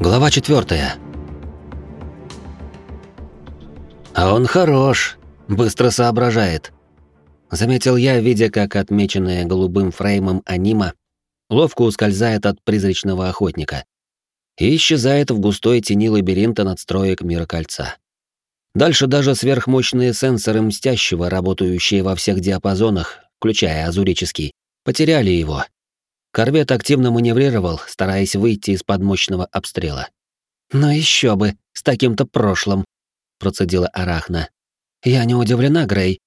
Глава четвертая. А он хорош, быстро соображает. Заметил я, видя, как отмеченная голубым фреймом анима ловко ускользает от призрачного охотника и исчезает в густой тени лабиринта надстроек мира кольца. Дальше даже сверхмощные сенсоры мстящего, работающие во всех диапазонах, включая азурический, потеряли его, Корвет активно маневрировал, стараясь выйти из-под мощного обстрела. «Но еще бы, с таким-то прошлым», — процедила Арахна. «Я не удивлена, Грей.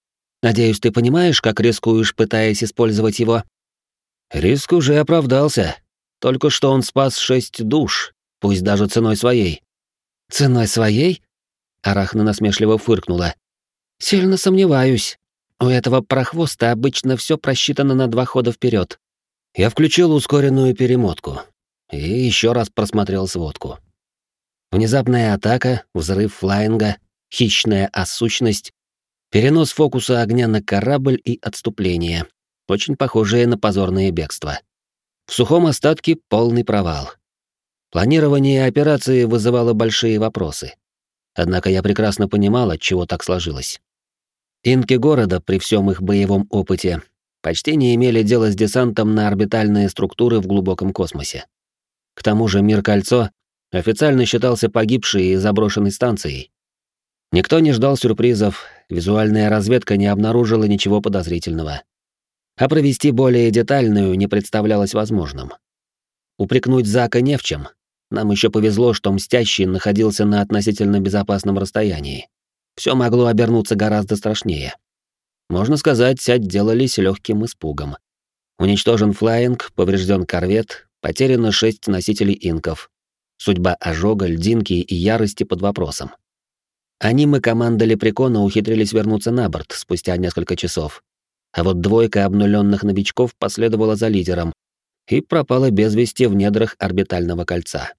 Надеюсь, ты понимаешь, как рискуешь, пытаясь использовать его?» «Риск уже оправдался. Только что он спас шесть душ, пусть даже ценой своей». «Ценой своей?» Арахна насмешливо фыркнула. «Сильно сомневаюсь. У этого прохвоста обычно все просчитано на два хода вперед. Я включил ускоренную перемотку и еще раз просмотрел сводку. Внезапная атака, взрыв флайнга, хищная осущность, перенос фокуса огня на корабль и отступление, очень похожие на позорное бегство. В сухом остатке полный провал. Планирование операции вызывало большие вопросы. Однако я прекрасно понимал, от чего так сложилось. Инки города при всем их боевом опыте почти не имели дела с десантом на орбитальные структуры в глубоком космосе. К тому же мир-кольцо официально считался погибшей и заброшенной станцией. Никто не ждал сюрпризов, визуальная разведка не обнаружила ничего подозрительного. А провести более детальную не представлялось возможным. Упрекнуть Зака не в чем. Нам еще повезло, что Мстящий находился на относительно безопасном расстоянии. Все могло обернуться гораздо страшнее. Можно сказать, отделались легким испугом. Уничтожен флайинг, поврежден корвет, потеряно шесть носителей инков. Судьба ожога, льдинки и ярости под вопросом. Они мы команда Лепрекона ухитрились вернуться на борт спустя несколько часов. А вот двойка обнуленных новичков последовала за лидером и пропала без вести в недрах орбитального кольца.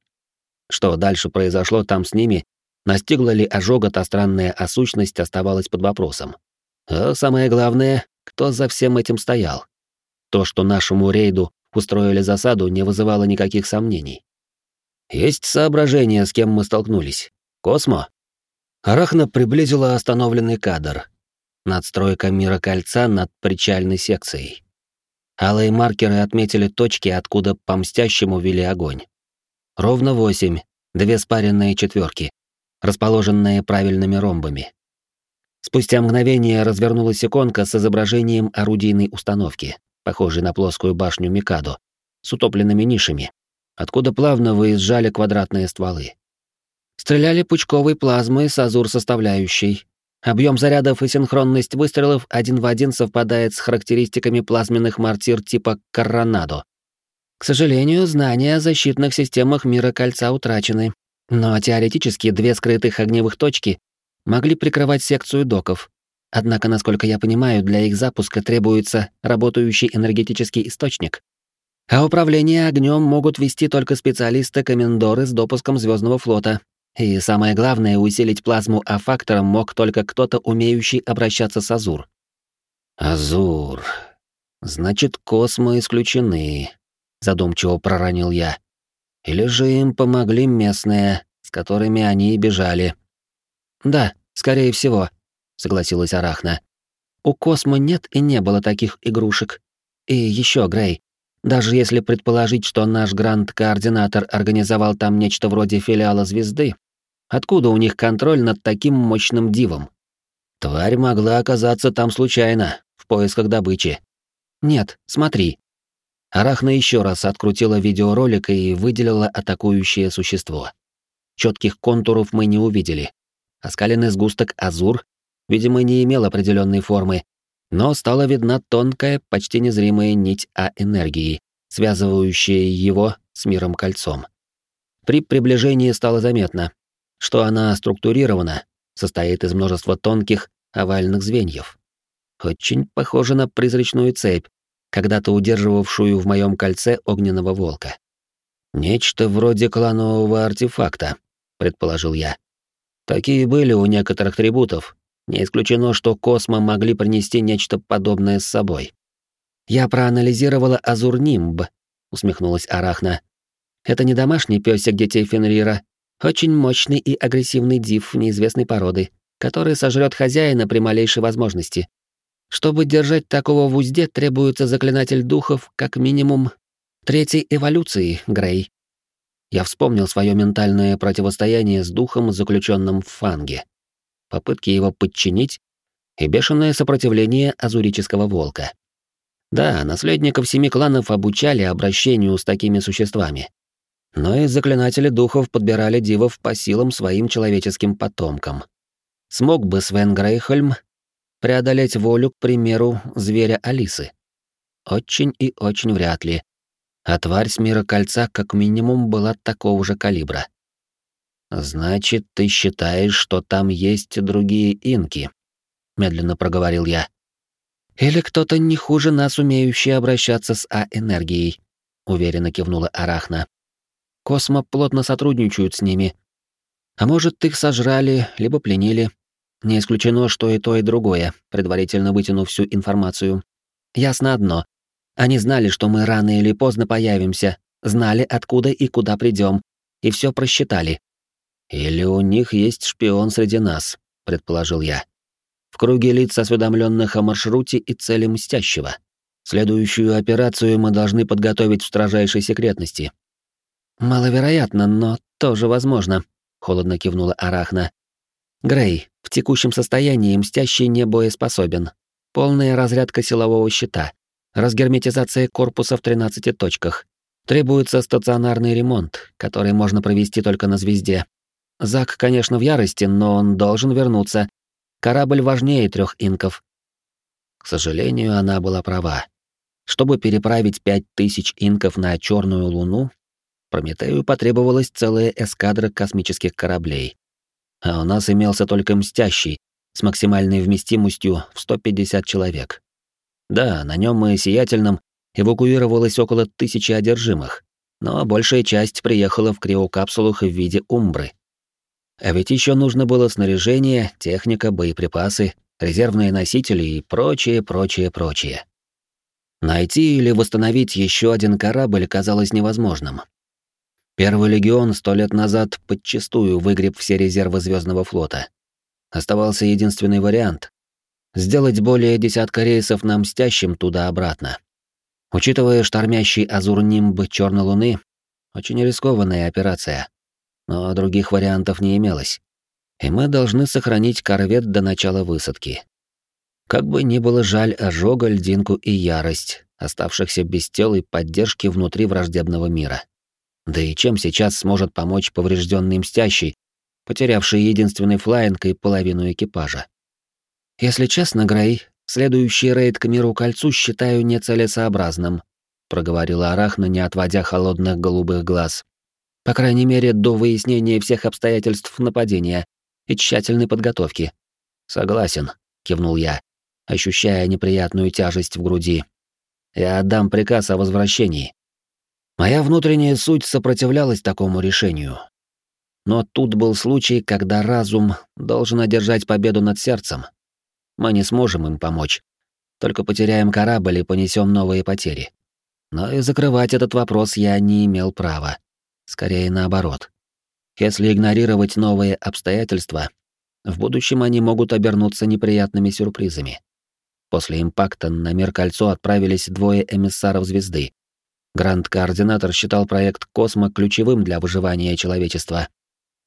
Что дальше произошло там с ними, настигла ли ожога та странная осущность, оставалось под вопросом. А самое главное, кто за всем этим стоял. То, что нашему рейду устроили засаду, не вызывало никаких сомнений. Есть соображение, с кем мы столкнулись. Космо? Арахна приблизила остановленный кадр. Надстройка мира кольца над причальной секцией. Алые маркеры отметили точки, откуда по мстящему вели огонь. Ровно восемь, две спаренные четверки, расположенные правильными ромбами. Спустя мгновение развернулась иконка с изображением орудийной установки, похожей на плоскую башню Микадо, с утопленными нишами, откуда плавно выезжали квадратные стволы. Стреляли пучковой плазмой с азур-составляющей. Объем зарядов и синхронность выстрелов один в один совпадает с характеристиками плазменных мортир типа «Коронадо». К сожалению, знания о защитных системах мира кольца утрачены, но теоретически две скрытых огневых точки могли прикрывать секцию доков. Однако, насколько я понимаю, для их запуска требуется работающий энергетический источник. А управление огнем могут вести только специалисты-комендоры с допуском Звездного флота. И самое главное, усилить плазму А-фактором мог только кто-то, умеющий обращаться с Азур. Азур. Значит, космо исключены, задумчиво проронил я. Или же им помогли местные, с которыми они и бежали. Да, скорее всего, согласилась Арахна. У Космо нет и не было таких игрушек. И еще, Грей, даже если предположить, что наш гранд-координатор организовал там нечто вроде филиала звезды, откуда у них контроль над таким мощным дивом? Тварь могла оказаться там случайно, в поисках добычи. Нет, смотри. Арахна еще раз открутила видеоролик и выделила атакующее существо. Четких контуров мы не увидели, Оскаленный сгусток азур, видимо, не имел определенной формы, но стала видна тонкая, почти незримая нить А-энергии, связывающая его с миром кольцом. При приближении стало заметно, что она структурирована, состоит из множества тонких овальных звеньев. Очень похоже на призрачную цепь, когда-то удерживавшую в моем кольце огненного волка. Нечто вроде кланового артефакта, предположил я. Такие были у некоторых трибутов. Не исключено, что Космо могли принести нечто подобное с собой. «Я проанализировала Азурнимб», — усмехнулась Арахна. Это не домашний пёсик детей Фенрира, очень мощный и агрессивный див неизвестной породы, который сожрет хозяина при малейшей возможности. Чтобы держать такого в узде, требуется заклинатель духов как минимум третьей эволюции, Грей. Я вспомнил свое ментальное противостояние с духом, заключенным в фанге. Попытки его подчинить и бешеное сопротивление азурического волка. Да, наследников семи кланов обучали обращению с такими существами. Но и заклинатели духов подбирали дивов по силам своим человеческим потомкам. Смог бы Свен Грейхольм преодолеть волю, к примеру, зверя Алисы? Очень и очень вряд ли. А тварь с мира кольца как минимум была такого же калибра. «Значит, ты считаешь, что там есть другие инки?» — медленно проговорил я. «Или кто-то не хуже нас, умеющий обращаться с А-энергией», — уверенно кивнула Арахна. «Космо плотно сотрудничают с ними. А может, их сожрали, либо пленили. Не исключено, что и то, и другое, предварительно вытянув всю информацию. Ясно одно. Они знали, что мы рано или поздно появимся, знали, откуда и куда придем, и все просчитали. Или у них есть шпион среди нас, предположил я. В круге лиц, осведомленных о маршруте и цели мстящего. Следующую операцию мы должны подготовить в строжайшей секретности. Маловероятно, но тоже возможно, холодно кивнула Арахна. Грей, в текущем состоянии мстящий не боеспособен. Полная разрядка силового щита. Разгерметизация корпуса в 13 точках. Требуется стационарный ремонт, который можно провести только на звезде. Зак, конечно, в ярости, но он должен вернуться. Корабль важнее трех инков. К сожалению, она была права. Чтобы переправить пять тысяч инков на Черную Луну, Прометею потребовалась целая эскадра космических кораблей а у нас имелся только мстящий с максимальной вместимостью в 150 человек. Да, на нем и сиятельном эвакуировалось около тысячи одержимых, но большая часть приехала в криокапсулах в виде умбры. А ведь еще нужно было снаряжение, техника, боеприпасы, резервные носители и прочее, прочее, прочее. Найти или восстановить еще один корабль казалось невозможным. Первый легион сто лет назад подчистую выгреб все резервы Звездного флота. Оставался единственный вариант — сделать более десятка рейсов на мстящим туда-обратно. Учитывая штормящий азур-нимб Черной Луны, очень рискованная операция. Но других вариантов не имелось. И мы должны сохранить корвет до начала высадки. Как бы ни было жаль ожога, льдинку и ярость, оставшихся без тел и поддержки внутри враждебного мира. Да и чем сейчас сможет помочь поврежденный мстящий, потерявший единственный флайинг и половину экипажа? Если честно, Грей, следующий рейд к миру кольцу считаю нецелесообразным, проговорила Арахна, не отводя холодных голубых глаз. По крайней мере, до выяснения всех обстоятельств нападения и тщательной подготовки. Согласен, кивнул я, ощущая неприятную тяжесть в груди. Я отдам приказ о возвращении. Моя внутренняя суть сопротивлялась такому решению. Но тут был случай, когда разум должен одержать победу над сердцем. Мы не сможем им помочь. Только потеряем корабль и понесем новые потери. Но и закрывать этот вопрос я не имел права. Скорее наоборот. Если игнорировать новые обстоятельства, в будущем они могут обернуться неприятными сюрпризами. После импакта на мир кольцо отправились двое эмиссаров звезды, Гранд-координатор считал проект «Космо» ключевым для выживания человечества.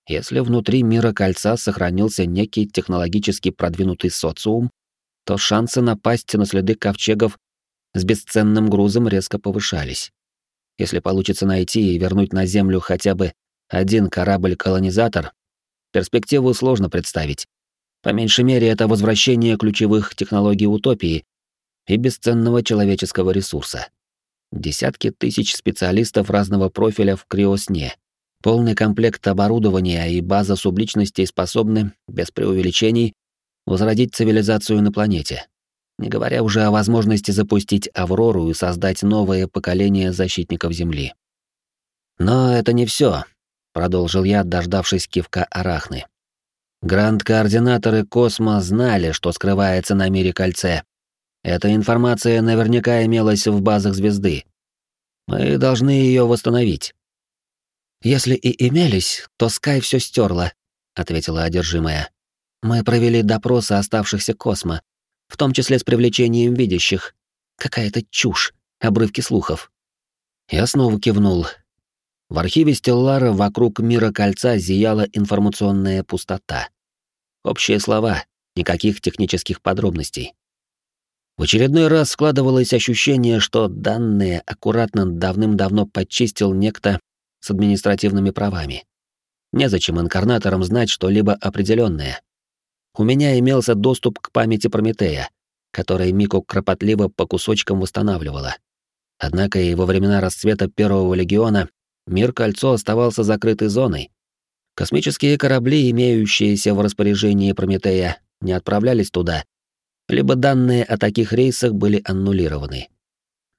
Если внутри мира кольца сохранился некий технологически продвинутый социум, то шансы напасть на следы ковчегов с бесценным грузом резко повышались. Если получится найти и вернуть на Землю хотя бы один корабль-колонизатор, перспективу сложно представить. По меньшей мере, это возвращение ключевых технологий утопии и бесценного человеческого ресурса. Десятки тысяч специалистов разного профиля в криосне. Полный комплект оборудования и база субличностей способны, без преувеличений, возродить цивилизацию на планете. Не говоря уже о возможности запустить Аврору и создать новое поколение защитников Земли. Но это не все, продолжил я, дождавшись кивка Арахны. Гранд-координаторы Космо знали, что скрывается на мире кольце, эта информация наверняка имелась в базах звезды. Мы должны ее восстановить. Если и имелись, то Скай все стерла, ответила одержимая. Мы провели допросы оставшихся космо, в том числе с привлечением видящих. Какая-то чушь, обрывки слухов. Я снова кивнул. В архиве Стеллара вокруг мира кольца зияла информационная пустота. Общие слова, никаких технических подробностей. В очередной раз складывалось ощущение, что данные аккуратно давным-давно подчистил некто с административными правами. Незачем инкарнаторам знать что-либо определенное. У меня имелся доступ к памяти Прометея, который Мико кропотливо по кусочкам восстанавливала. Однако и во времена расцвета Первого Легиона мир Кольцо оставался закрытой зоной. Космические корабли, имеющиеся в распоряжении Прометея, не отправлялись туда, либо данные о таких рейсах были аннулированы.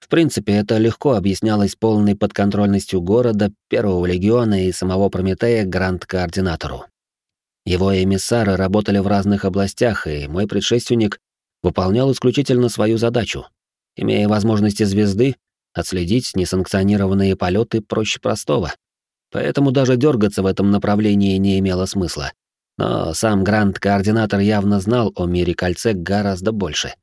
В принципе, это легко объяснялось полной подконтрольностью города, Первого легиона и самого Прометея гранд-координатору. Его эмиссары работали в разных областях, и мой предшественник выполнял исключительно свою задачу. Имея возможности звезды, отследить несанкционированные полеты проще простого. Поэтому даже дергаться в этом направлении не имело смысла. Но сам Гранд-координатор явно знал о мире кольце гораздо больше.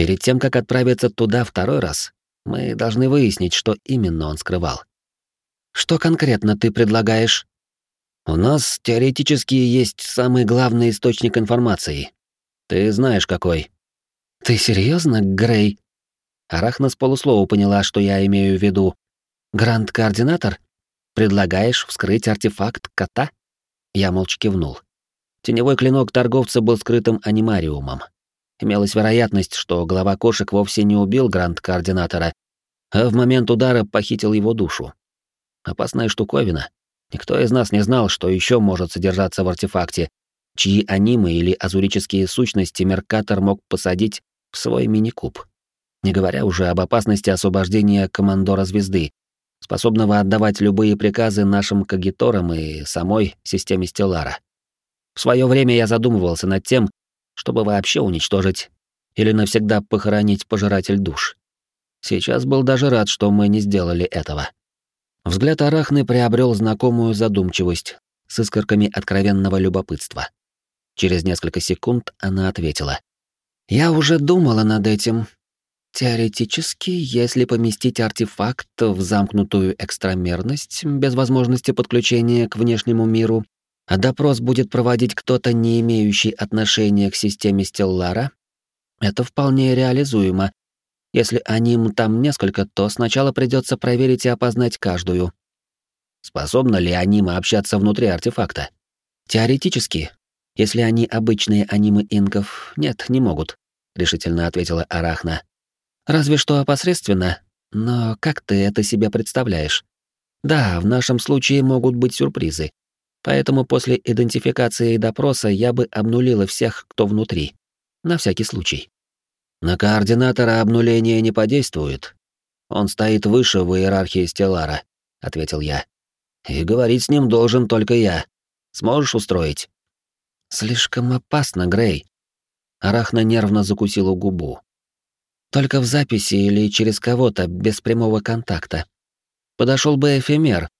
Перед тем, как отправиться туда второй раз, мы должны выяснить, что именно он скрывал. Что конкретно ты предлагаешь? У нас теоретически есть самый главный источник информации. Ты знаешь какой. Ты серьезно, Грей? Арахна с полуслова поняла, что я имею в виду. Гранд-координатор? Предлагаешь вскрыть артефакт кота? Я молча кивнул. Теневой клинок торговца был скрытым анимариумом. Имелась вероятность, что глава кошек вовсе не убил гранд-координатора, а в момент удара похитил его душу. Опасная штуковина. Никто из нас не знал, что еще может содержаться в артефакте, чьи анимы или азурические сущности Меркатор мог посадить в свой мини-куб. Не говоря уже об опасности освобождения командора звезды, способного отдавать любые приказы нашим кагиторам и самой системе Стеллара. В свое время я задумывался над тем, чтобы вообще уничтожить или навсегда похоронить пожиратель душ. Сейчас был даже рад, что мы не сделали этого. Взгляд Арахны приобрел знакомую задумчивость с искорками откровенного любопытства. Через несколько секунд она ответила. «Я уже думала над этим, Теоретически, если поместить артефакт в замкнутую экстрамерность без возможности подключения к внешнему миру, а допрос будет проводить кто-то, не имеющий отношения к системе Стеллара, это вполне реализуемо. Если аним там несколько, то сначала придется проверить и опознать каждую. Способны ли анимы общаться внутри артефакта? Теоретически. Если они обычные анимы инков, нет, не могут, решительно ответила Арахна. Разве что опосредственно. Но как ты это себе представляешь? Да, в нашем случае могут быть сюрпризы. Поэтому после идентификации и допроса я бы обнулила всех, кто внутри. На всякий случай. На координатора обнуление не подействует. Он стоит выше в иерархии Стеллара, ответил я. И говорить с ним должен только я. Сможешь устроить? Слишком опасно, Грей. Арахна нервно закусила губу. Только в записи или через кого-то, без прямого контакта. Подошел бы эфемер,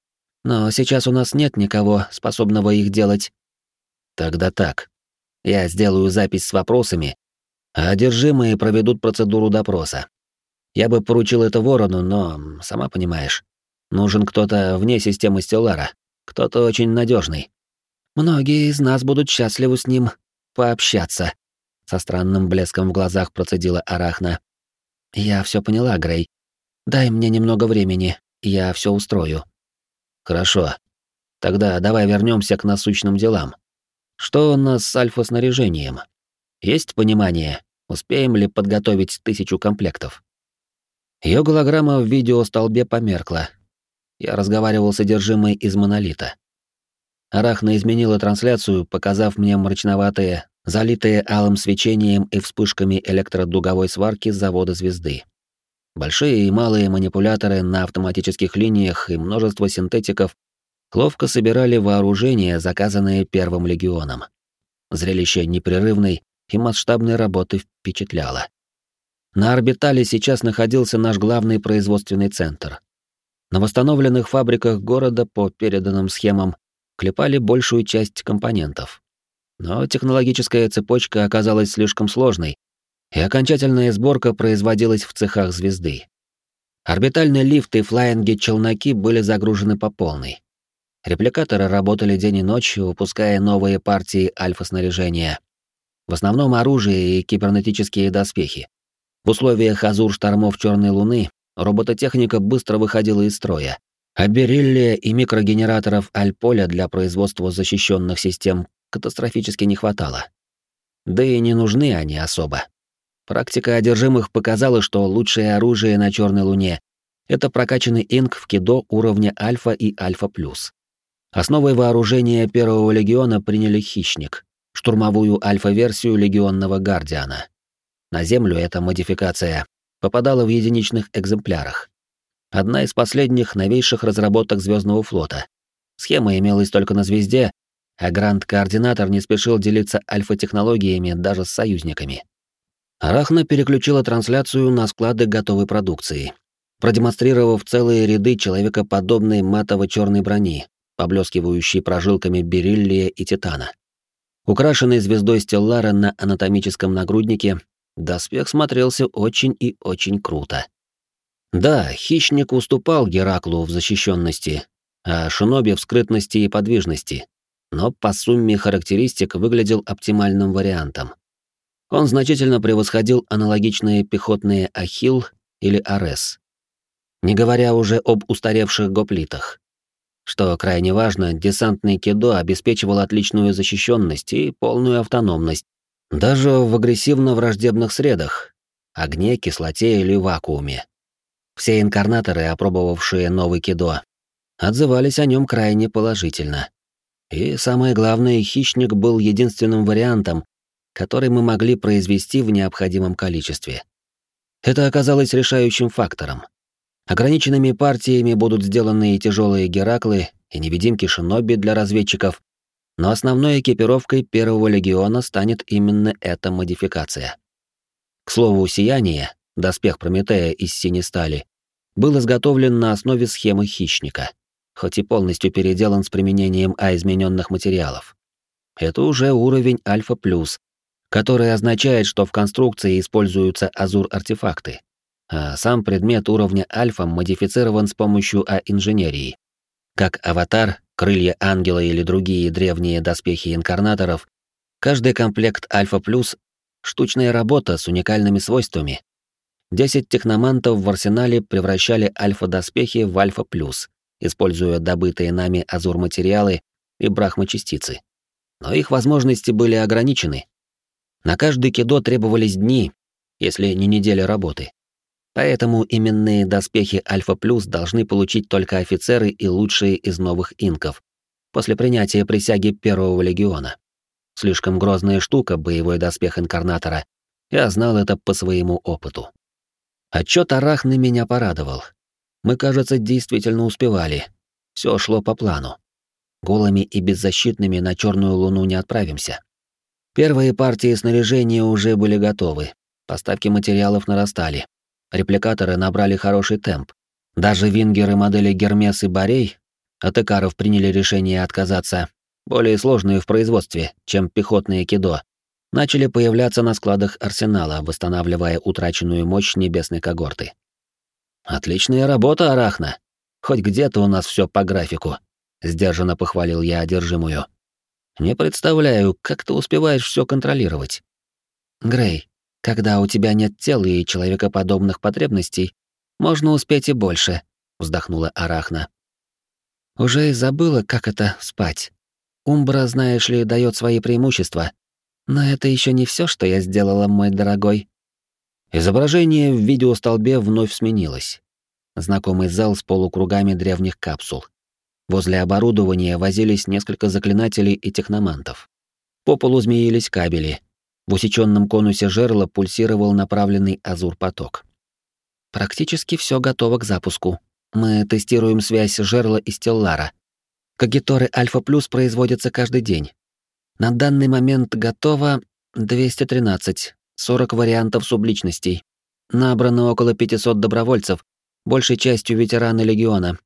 но сейчас у нас нет никого, способного их делать. Тогда так. Я сделаю запись с вопросами, а одержимые проведут процедуру допроса. Я бы поручил это Ворону, но, сама понимаешь, нужен кто-то вне системы Стеллара, кто-то очень надежный. Многие из нас будут счастливы с ним пообщаться. Со странным блеском в глазах процедила Арахна. Я все поняла, Грей. Дай мне немного времени, я все устрою. Хорошо. Тогда давай вернемся к насущным делам. Что у нас с альфа-снаряжением? Есть понимание, успеем ли подготовить тысячу комплектов? Ее голограмма в видеостолбе померкла. Я разговаривал с содержимой из монолита. Арахна изменила трансляцию, показав мне мрачноватые, залитые алым свечением и вспышками электродуговой сварки завода звезды. Большие и малые манипуляторы на автоматических линиях и множество синтетиков ловко собирали вооружение, заказанное Первым легионом. Зрелище непрерывной и масштабной работы впечатляло. На орбитале сейчас находился наш главный производственный центр. На восстановленных фабриках города по переданным схемам клепали большую часть компонентов. Но технологическая цепочка оказалась слишком сложной, и окончательная сборка производилась в цехах звезды. Орбитальный лифт и флаинги-челноки были загружены по полной. Репликаторы работали день и ночь, выпуская новые партии альфа-снаряжения. В основном оружие и кибернетические доспехи. В условиях азур штормов Черной Луны робототехника быстро выходила из строя, а бериллия и микрогенераторов Альполя для производства защищенных систем катастрофически не хватало. Да и не нужны они особо. Практика одержимых показала, что лучшее оружие на Черной Луне — это прокачанный инк в кидо уровня Альфа и Альфа+. Основой вооружения Первого Легиона приняли Хищник, штурмовую альфа-версию Легионного Гардиана. На Землю эта модификация попадала в единичных экземплярах. Одна из последних новейших разработок Звездного флота. Схема имелась только на звезде, а Гранд-координатор не спешил делиться альфа-технологиями даже с союзниками. Арахна переключила трансляцию на склады готовой продукции, продемонстрировав целые ряды человекоподобной матово-черной брони, поблескивающей прожилками бериллия и титана. Украшенный звездой Стеллара на анатомическом нагруднике, доспех смотрелся очень и очень круто. Да, хищник уступал Гераклу в защищенности, а Шиноби в скрытности и подвижности, но по сумме характеристик выглядел оптимальным вариантом. Он значительно превосходил аналогичные пехотные Ахилл или Арес. Не говоря уже об устаревших гоплитах. Что крайне важно, десантный кидо обеспечивал отличную защищенность и полную автономность, даже в агрессивно-враждебных средах — огне, кислоте или вакууме. Все инкарнаторы, опробовавшие новый кидо, отзывались о нем крайне положительно. И самое главное, хищник был единственным вариантом, который мы могли произвести в необходимом количестве. Это оказалось решающим фактором. Ограниченными партиями будут сделаны и тяжелые Гераклы, и невидимки Шиноби для разведчиков, но основной экипировкой первого легиона станет именно эта модификация. К слову, сияние, доспех Прометея из синей стали, был изготовлен на основе схемы хищника, хоть и полностью переделан с применением А измененных материалов. Это уже уровень Альфа+, который означает, что в конструкции используются азур-артефакты, а сам предмет уровня альфа модифицирован с помощью А-инженерии. Как аватар, крылья ангела или другие древние доспехи инкарнаторов, каждый комплект Альфа Плюс — штучная работа с уникальными свойствами. Десять техномантов в арсенале превращали альфа-доспехи в Альфа Плюс, используя добытые нами азур-материалы и брахма-частицы. Но их возможности были ограничены, на каждый кидо требовались дни, если не неделя работы. Поэтому именные доспехи Альфа Плюс должны получить только офицеры и лучшие из новых инков после принятия присяги Первого Легиона. Слишком грозная штука боевой доспех Инкарнатора. Я знал это по своему опыту. Отчет Арахны меня порадовал. Мы, кажется, действительно успевали. Все шло по плану. Голыми и беззащитными на Черную Луну не отправимся. Первые партии снаряжения уже были готовы, поставки материалов нарастали. Репликаторы набрали хороший темп. Даже вингеры модели Гермес и Борей от Икаров приняли решение отказаться, более сложные в производстве, чем пехотные кидо, начали появляться на складах арсенала, восстанавливая утраченную мощь небесной когорты. «Отличная работа, Арахна! Хоть где-то у нас все по графику», — сдержанно похвалил я одержимую. Не представляю, как ты успеваешь все контролировать. Грей, когда у тебя нет тела и человекоподобных потребностей, можно успеть и больше, вздохнула Арахна. Уже и забыла, как это спать. Умбра, знаешь ли, дает свои преимущества. Но это еще не все, что я сделала, мой дорогой. Изображение в видеостолбе вновь сменилось. Знакомый зал с полукругами древних капсул. Возле оборудования возились несколько заклинателей и техномантов. По полу змеились кабели. В усеченном конусе жерла пульсировал направленный азур-поток. Практически все готово к запуску. Мы тестируем связь жерла и стеллара. Кагиторы Альфа Плюс производятся каждый день. На данный момент готово 213, 40 вариантов субличностей. Набрано около 500 добровольцев, большей частью ветераны Легиона.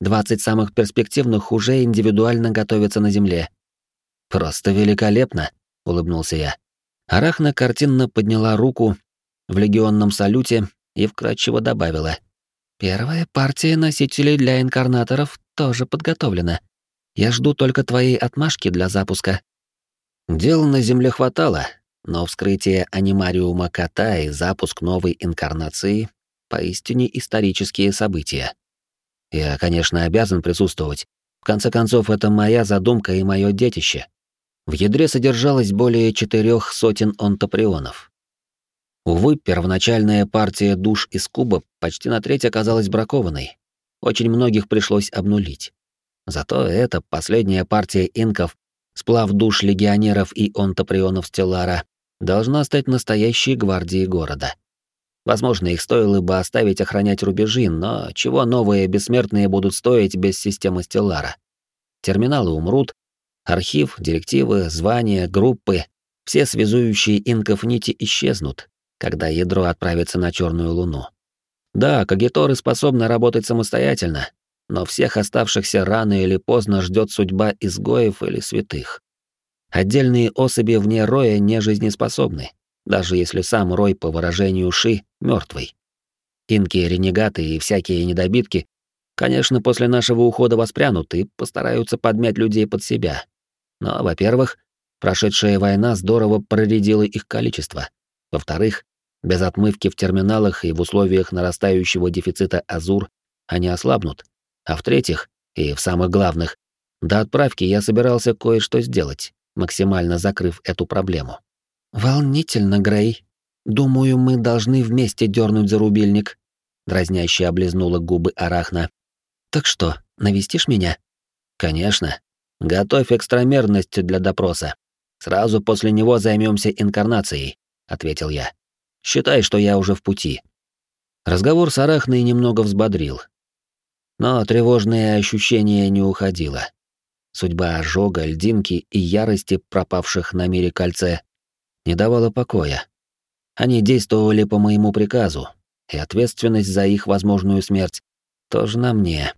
20 самых перспективных уже индивидуально готовятся на Земле. Просто великолепно, улыбнулся я. Арахна картинно подняла руку в легионном салюте и вкратчиво добавила: Первая партия носителей для инкарнаторов тоже подготовлена. Я жду только твоей отмашки для запуска. Дел на Земле хватало, но вскрытие анимариума кота и запуск новой инкарнации — поистине исторические события. Я, конечно, обязан присутствовать. В конце концов, это моя задумка и мое детище. В ядре содержалось более четырех сотен онтоприонов. Увы, первоначальная партия душ из куба почти на треть оказалась бракованной. Очень многих пришлось обнулить. Зато эта последняя партия инков, сплав душ легионеров и онтоприонов Стеллара, должна стать настоящей гвардией города. Возможно, их стоило бы оставить охранять рубежи, но чего новые бессмертные будут стоить без системы Стеллара? Терминалы умрут, архив, директивы, звания, группы, все связующие инков нити исчезнут, когда ядро отправится на Черную Луну. Да, кагиторы способны работать самостоятельно, но всех оставшихся рано или поздно ждет судьба изгоев или святых. Отдельные особи вне роя не жизнеспособны, даже если сам рой, по выражению Ши, мертвый. Инки, ренегаты и всякие недобитки, конечно, после нашего ухода воспрянут и постараются подмять людей под себя. Но, во-первых, прошедшая война здорово проредила их количество. Во-вторых, без отмывки в терминалах и в условиях нарастающего дефицита Азур они ослабнут. А в-третьих, и в самых главных, до отправки я собирался кое-что сделать, максимально закрыв эту проблему. «Волнительно, Грей. Думаю, мы должны вместе дернуть за рубильник», — дразняще облизнула губы Арахна. «Так что, навестишь меня?» «Конечно. Готовь экстрамерность для допроса. Сразу после него займемся инкарнацией», — ответил я. Считай, что я уже в пути. Разговор с Арахной немного взбодрил. Но тревожное ощущение не уходило. Судьба ожога, льдинки и ярости пропавших на мире кольце не давала покоя. Они действовали по моему приказу, и ответственность за их возможную смерть тоже на мне.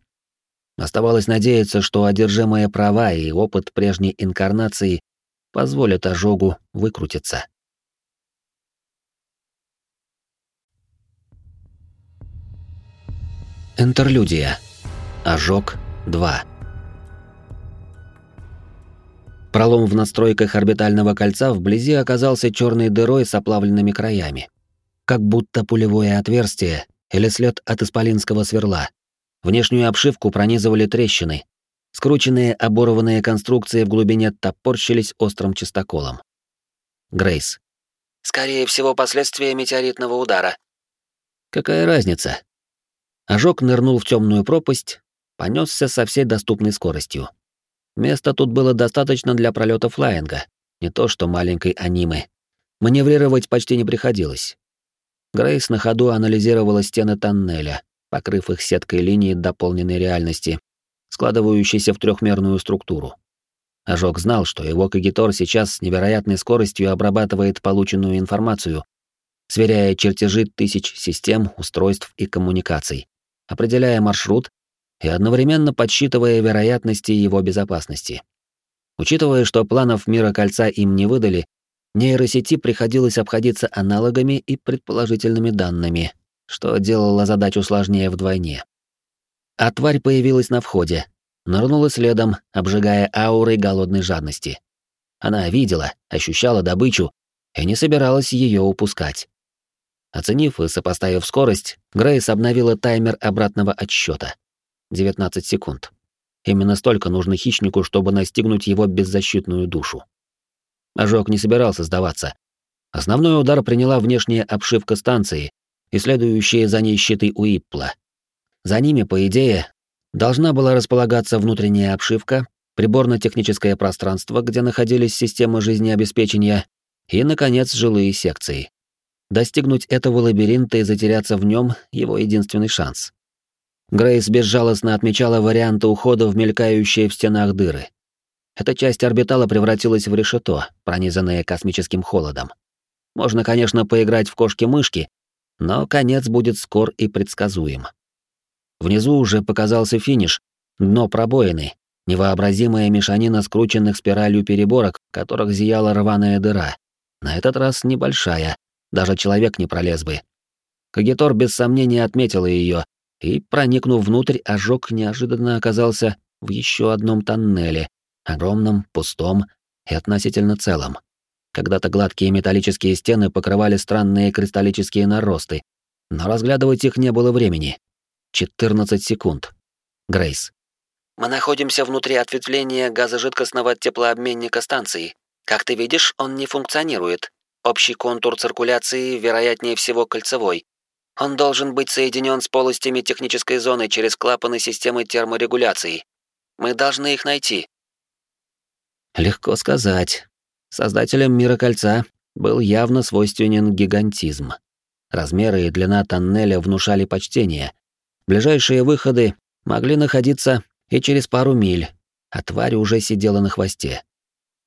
Оставалось надеяться, что одержимые права и опыт прежней инкарнации позволят ожогу выкрутиться. Интерлюдия. Ожог 2. Пролом в настройках орбитального кольца вблизи оказался черной дырой с оплавленными краями. Как будто пулевое отверстие или след от исполинского сверла. Внешнюю обшивку пронизывали трещины. Скрученные оборванные конструкции в глубине топорщились острым чистоколом. Грейс. Скорее всего, последствия метеоритного удара. Какая разница? Ожог нырнул в темную пропасть, понесся со всей доступной скоростью. Места тут было достаточно для пролета флайинга, не то что маленькой анимы. Маневрировать почти не приходилось. Грейс на ходу анализировала стены тоннеля, покрыв их сеткой линий дополненной реальности, складывающейся в трехмерную структуру. Ожог знал, что его кагитор сейчас с невероятной скоростью обрабатывает полученную информацию, сверяя чертежи тысяч систем, устройств и коммуникаций определяя маршрут и одновременно подсчитывая вероятности его безопасности. Учитывая, что планов мира кольца им не выдали, нейросети приходилось обходиться аналогами и предположительными данными, что делало задачу сложнее вдвойне. А тварь появилась на входе, нырнула следом, обжигая аурой голодной жадности. Она видела, ощущала добычу и не собиралась ее упускать. Оценив и сопоставив скорость, Грейс обновила таймер обратного отсчета. 19 секунд. Именно столько нужно хищнику, чтобы настигнуть его беззащитную душу. Ожог не собирался сдаваться. Основной удар приняла внешняя обшивка станции и следующие за ней щиты Уиппла. За ними, по идее, должна была располагаться внутренняя обшивка, приборно-техническое пространство, где находились системы жизнеобеспечения, и, наконец, жилые секции. Достигнуть этого лабиринта и затеряться в нем — его единственный шанс. Грейс безжалостно отмечала варианты ухода в мелькающие в стенах дыры. Эта часть орбитала превратилась в решето, пронизанное космическим холодом. Можно, конечно, поиграть в кошки-мышки, но конец будет скор и предсказуем. Внизу уже показался финиш, дно пробоины, невообразимая мешанина скрученных спиралью переборок, в которых зияла рваная дыра. На этот раз небольшая, даже человек не пролез бы. Кагитор без сомнения отметил ее, и, проникнув внутрь, ожог неожиданно оказался в еще одном тоннеле, огромном, пустом и относительно целом. Когда-то гладкие металлические стены покрывали странные кристаллические наросты, но разглядывать их не было времени. 14 секунд. Грейс. Мы находимся внутри ответвления газожидкостного теплообменника станции. Как ты видишь, он не функционирует. Общий контур циркуляции, вероятнее всего, кольцевой. Он должен быть соединен с полостями технической зоны через клапаны системы терморегуляции. Мы должны их найти. Легко сказать. Создателям мира кольца был явно свойственен гигантизм. Размеры и длина тоннеля внушали почтение. Ближайшие выходы могли находиться и через пару миль, а тварь уже сидела на хвосте.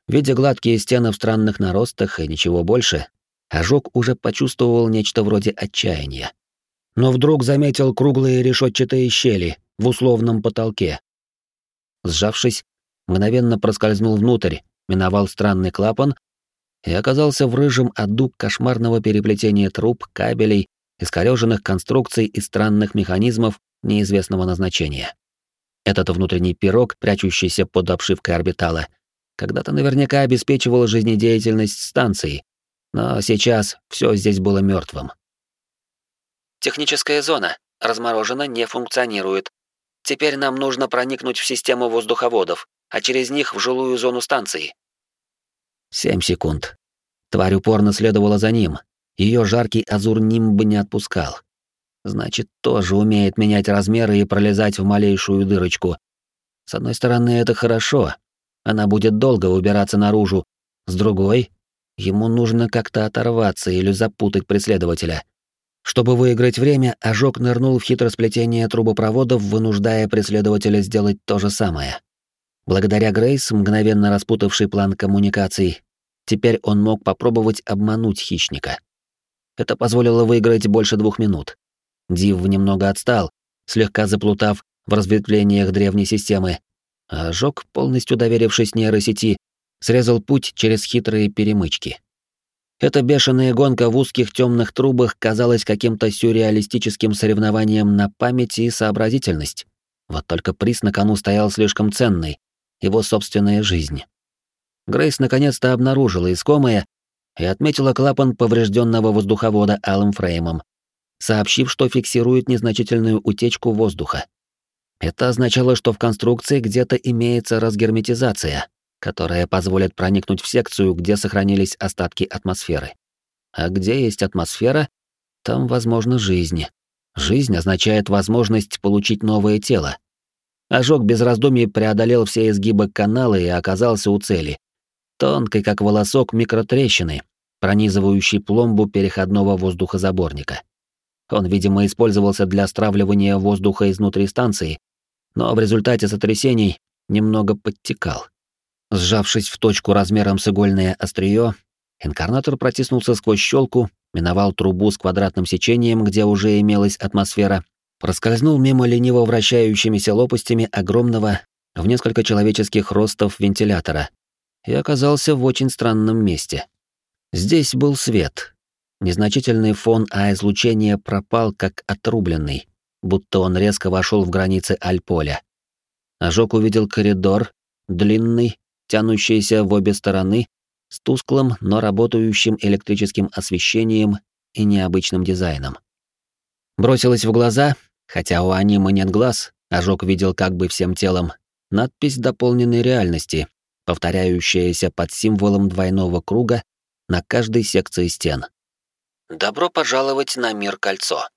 Видя гладкие стены в странных наростах и ничего больше, ожог уже почувствовал нечто вроде отчаяния. Но вдруг заметил круглые решетчатые щели в условном потолке. Сжавшись, мгновенно проскользнул внутрь, миновал странный клапан и оказался в рыжем аду кошмарного переплетения труб, кабелей, искорёженных конструкций и странных механизмов неизвестного назначения. Этот внутренний пирог, прячущийся под обшивкой орбитала, когда-то наверняка обеспечивал жизнедеятельность станции, но сейчас все здесь было мертвым. Техническая зона. Разморожена, не функционирует. Теперь нам нужно проникнуть в систему воздуховодов, а через них в жилую зону станции. Семь секунд. Тварь упорно следовала за ним. Ее жаркий азур нимб не отпускал. Значит, тоже умеет менять размеры и пролезать в малейшую дырочку. С одной стороны, это хорошо. Она будет долго убираться наружу. С другой, ему нужно как-то оторваться или запутать преследователя. Чтобы выиграть время, ожог нырнул в хитросплетение трубопроводов, вынуждая преследователя сделать то же самое. Благодаря Грейс, мгновенно распутавший план коммуникаций, теперь он мог попробовать обмануть хищника. Это позволило выиграть больше двух минут. Див немного отстал, слегка заплутав в разветвлениях древней системы, а Жок, полностью доверившись нейросети, срезал путь через хитрые перемычки. Эта бешеная гонка в узких темных трубах казалась каким-то сюрреалистическим соревнованием на память и сообразительность. Вот только приз на кону стоял слишком ценный — его собственная жизнь. Грейс наконец-то обнаружила искомое и отметила клапан поврежденного воздуховода алым фреймом, сообщив, что фиксирует незначительную утечку воздуха. Это означало, что в конструкции где-то имеется разгерметизация, которая позволит проникнуть в секцию, где сохранились остатки атмосферы. А где есть атмосфера, там возможна жизнь. Жизнь означает возможность получить новое тело. Ожог без раздумий преодолел все изгибы канала и оказался у цели. Тонкой, как волосок, микротрещины, пронизывающей пломбу переходного воздухозаборника. Он, видимо, использовался для стравливания воздуха изнутри станции, но в результате сотрясений немного подтекал. Сжавшись в точку размером с игольное острие, инкарнатор протиснулся сквозь щелку, миновал трубу с квадратным сечением, где уже имелась атмосфера, проскользнул мимо лениво вращающимися лопастями огромного в несколько человеческих ростов вентилятора и оказался в очень странном месте. Здесь был свет, Незначительный фон А-излучения пропал как отрубленный, будто он резко вошел в границы Альполя. Ожог увидел коридор, длинный, тянущийся в обе стороны, с тусклым, но работающим электрическим освещением и необычным дизайном. Бросилось в глаза, хотя у анимы нет глаз, ожог видел как бы всем телом, надпись дополненной реальности, повторяющаяся под символом двойного круга на каждой секции стен. Добро пожаловать на мир кольцо.